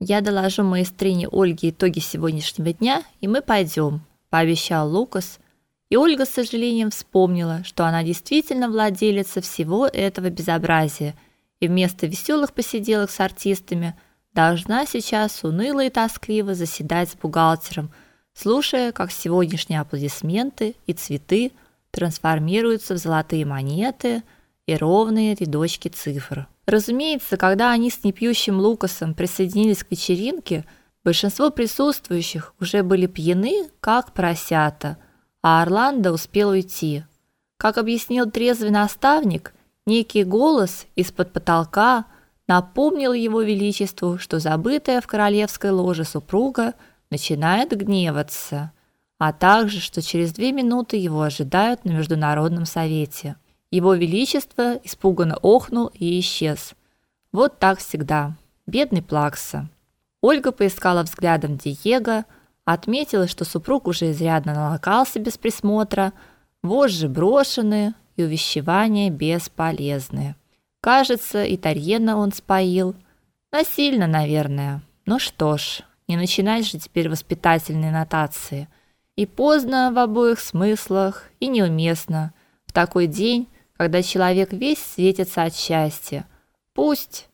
Я доложу маэстрине Ольге итоги сегодняшнего дня, и мы пойдем», – пообещал Лукас. И Ольга с сожалением вспомнила, что она действительно владелица всего этого безобразия, и вместо веселых посиделок с артистами должна сейчас уныло и тоскливо заседать с бухгалтером, слушая, как сегодняшние аплодисменты и цветы трансформируются в золотые монеты и ровные рядочки цифр. Разумеется, когда они с непьющим Лукасом присоединились к вечеринке, большинство присутствующих уже были пьяны, как поросята, а Орландо успел уйти. Как объяснил трезвый наставник, некий голос из-под потолка напомнил его величеству, что забытая в королевской ложе супруга начинает гневаться, а также, что через две минуты его ожидают на международном совете. Его величество испуганно охнул и исчез. Вот так всегда. Бедный Плакса. Ольга поискала взглядом Диего, отметила, что супруг уже изрядно налокался без присмотра, вожжи брошены и увещевания бесполезны. Кажется, и он споил. Насильно, наверное. Ну что ж, не начинать же теперь воспитательные нотации. И поздно в обоих смыслах, и неуместно. В такой день когда человек весь светится от счастья. Пусть.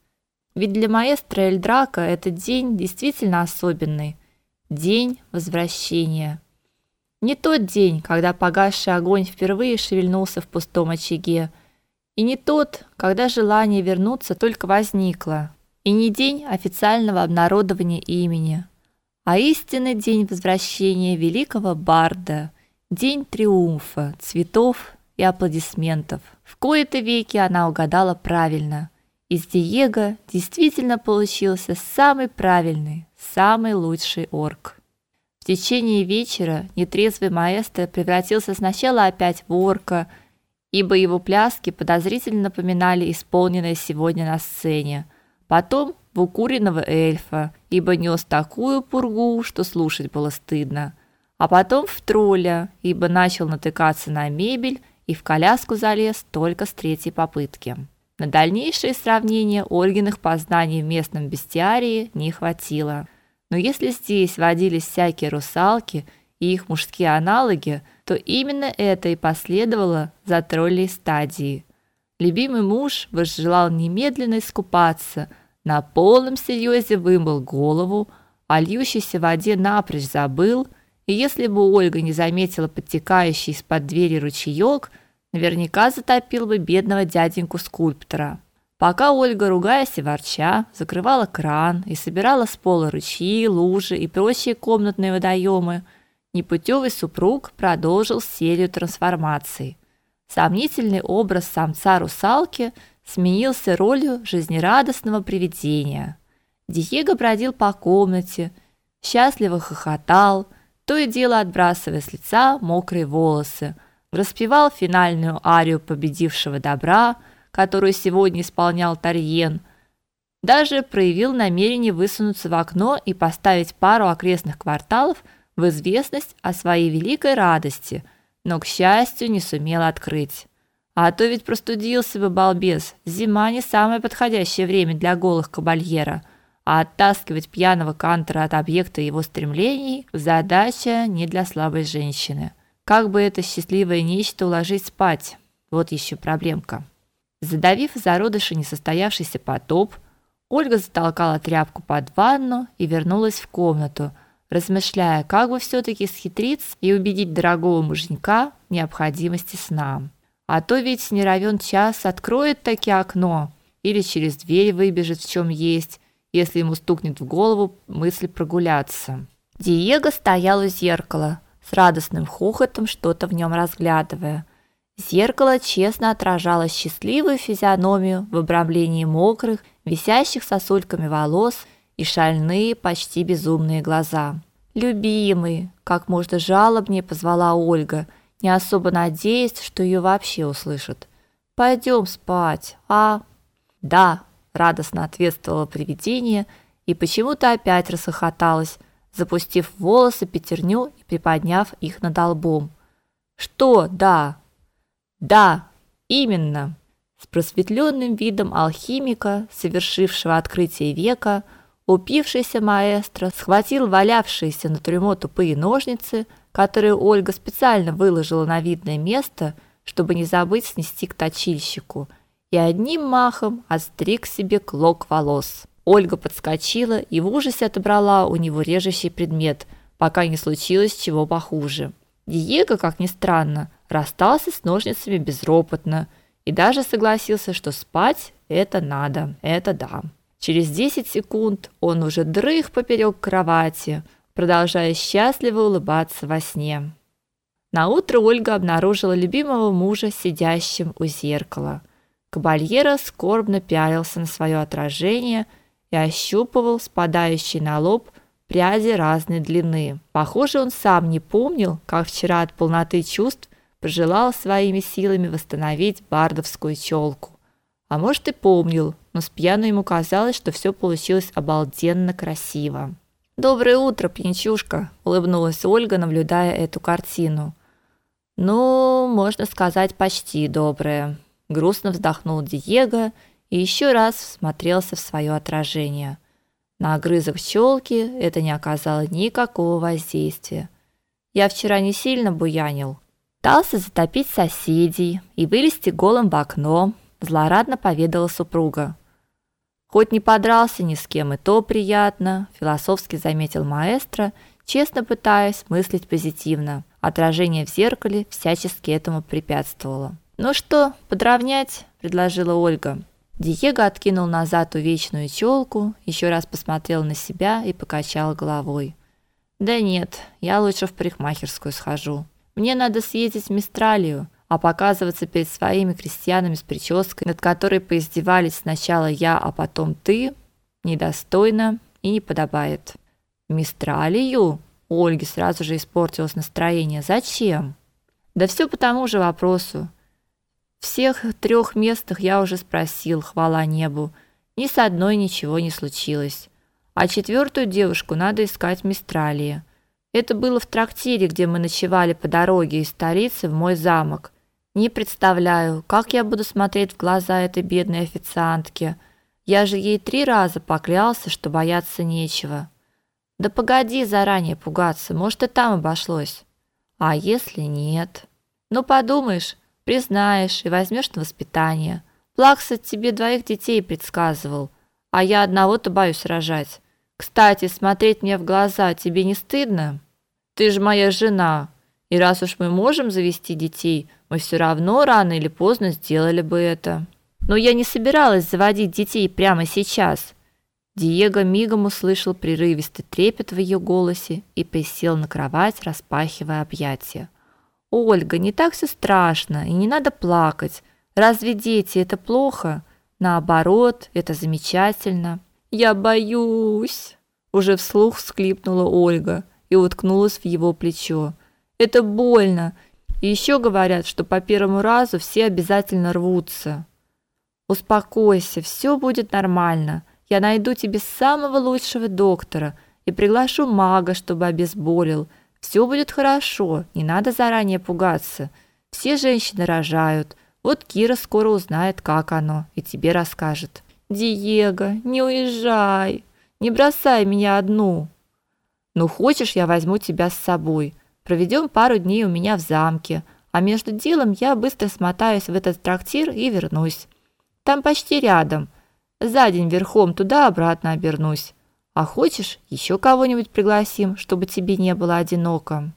Ведь для маэстро Эльдрака этот день действительно особенный. День возвращения. Не тот день, когда погасший огонь впервые шевельнулся в пустом очаге, и не тот, когда желание вернуться только возникло, и не день официального обнародования имени, а истинный день возвращения великого барда, день триумфа, цветов и аплодисментов. В кои-то веки она угадала правильно. Из Диего действительно получился самый правильный, самый лучший орк. В течение вечера нетрезвый маэстро превратился сначала опять в орка, ибо его пляски подозрительно напоминали исполненное сегодня на сцене. Потом в укуренного эльфа, ибо нес такую пургу, что слушать было стыдно. А потом в тролля, ибо начал натыкаться на мебель и в коляску залез только с третьей попытки. На дальнейшее сравнение Ольгиных познаний в местном бестиарии не хватило. Но если здесь водились всякие русалки и их мужские аналоги, то именно это и последовало за троллей стадии. Любимый муж возжелал немедленно искупаться, на полном серьезе вымыл голову, о льющейся воде напрочь забыл – и если бы Ольга не заметила подтекающий из-под двери ручеек, наверняка затопил бы бедного дяденьку скульптора. Пока Ольга, ругаясь и ворча, закрывала кран и собирала с пола ручьи, лужи и прочие комнатные водоемы, непутевый супруг продолжил серию трансформаций. Сомнительный образ самца-русалки сменился ролью жизнерадостного привидения. Диего бродил по комнате, счастливо хохотал, то и дело отбрасывая с лица мокрые волосы, распевал финальную арию победившего добра, которую сегодня исполнял Тарьен. Даже проявил намерение высунуться в окно и поставить пару окрестных кварталов в известность о своей великой радости, но к счастью не сумел открыть. А то ведь простудился бы балбес. Зима не самое подходящее время для голых кабальера а оттаскивать пьяного кантора от объекта его стремлений задача не для слабой женщины. Как бы это счастливое нечто уложить спать? Вот еще проблемка. Задавив зародыши несостоявшийся потоп, Ольга затолкала тряпку под ванну и вернулась в комнату, размышляя, как бы все таки схитриться и убедить дорогого муженька в необходимости сна. А то ведь не равен час откроет таки окно или через дверь выбежит в чем есть, если ему стукнет в голову мысль прогуляться. Диего стоял у зеркала, с радостным хохотом что-то в нем разглядывая. Зеркало честно отражало счастливую физиономию в обрамлении мокрых, висящих сосульками волос и шальные, почти безумные глаза. "Любимый", как можно жалобнее позвала Ольга, не особо надеясь, что ее вообще услышат. Пойдем спать, а? Да, радостно ответствовало привидение и почему-то опять расхохоталось, запустив волосы пятерню и приподняв их над лбом. Что? Да. Да, именно. С просветленным видом алхимика, совершившего открытие века, Упившийся маэстро схватил валявшиеся на трюмо тупые ножницы, которые Ольга специально выложила на видное место, чтобы не забыть снести к точильщику, и одним махом отстриг себе клок волос. Ольга подскочила и в ужасе отобрала у него режущий предмет, пока не случилось чего похуже. Диего, как ни странно, расстался с ножницами безропотно и даже согласился, что спать это надо, это да. Через 10 секунд он уже дрых поперек кровати, продолжая счастливо улыбаться во сне. На утро Ольга обнаружила любимого мужа сидящим у зеркала. Кабальера скорбно пялился на свое отражение и ощупывал спадающий на лоб пряди разной длины. Похоже, он сам не помнил, как вчера от полноты чувств пожелал своими силами восстановить бардовскую челку. А может и помнил, но с пьяну ему казалось, что все получилось обалденно красиво. Доброе утро, пьянчушка, улыбнулась Ольга, наблюдая эту картину. Ну, можно сказать, почти доброе. Грустно вздохнул Диего и еще раз всмотрелся в свое отражение. На огрызок челки это не оказало никакого воздействия. Я вчера не сильно буянил. Пытался затопить соседей и вылезти голым в окно, злорадно поведала супруга. Хоть не подрался ни с кем, и то приятно, философски заметил маэстро, честно пытаясь мыслить позитивно. Отражение в зеркале всячески этому препятствовало. "Ну что, подровнять?" предложила Ольга. Диего откинул назад увечную челку, еще раз посмотрел на себя и покачал головой. "Да нет, я лучше в парикмахерскую схожу. Мне надо съездить в Мистралию а показываться перед своими крестьянами с прической, над которой поиздевались сначала я, а потом ты, недостойно и не подобает. Мистралию? У Ольги сразу же испортилось настроение. Зачем? Да все по тому же вопросу. Всех трех местах я уже спросил, хвала небу. Ни с одной ничего не случилось. А четвертую девушку надо искать в Мистралии. Это было в трактире, где мы ночевали по дороге из столицы в мой замок. Не представляю, как я буду смотреть в глаза этой бедной официантке. Я же ей три раза поклялся, что бояться нечего. Да погоди заранее пугаться, может и там обошлось. А если нет? Ну подумаешь, признаешь и возьмешь на воспитание. Плакса тебе двоих детей предсказывал, а я одного-то боюсь рожать. Кстати, смотреть мне в глаза тебе не стыдно? Ты же моя жена, и раз уж мы можем завести детей, мы все равно рано или поздно сделали бы это. Но я не собиралась заводить детей прямо сейчас. Диего мигом услышал прерывистый трепет в ее голосе и присел на кровать, распахивая объятия. Ольга, не так все страшно, и не надо плакать. Разве дети это плохо? Наоборот, это замечательно. Я боюсь, уже вслух всхлипнула Ольга и уткнулась в его плечо. Это больно. И еще говорят, что по первому разу все обязательно рвутся. Успокойся, все будет нормально. Я найду тебе самого лучшего доктора и приглашу мага, чтобы обезболил. Все будет хорошо, не надо заранее пугаться. Все женщины рожают. Вот Кира скоро узнает, как оно, и тебе расскажет. Диего, не уезжай. Не бросай меня одну. Ну хочешь, я возьму тебя с собой. Проведем пару дней у меня в замке, а между делом я быстро смотаюсь в этот трактир и вернусь. Там почти рядом. За день верхом туда-обратно обернусь. А хочешь, еще кого-нибудь пригласим, чтобы тебе не было одиноко?»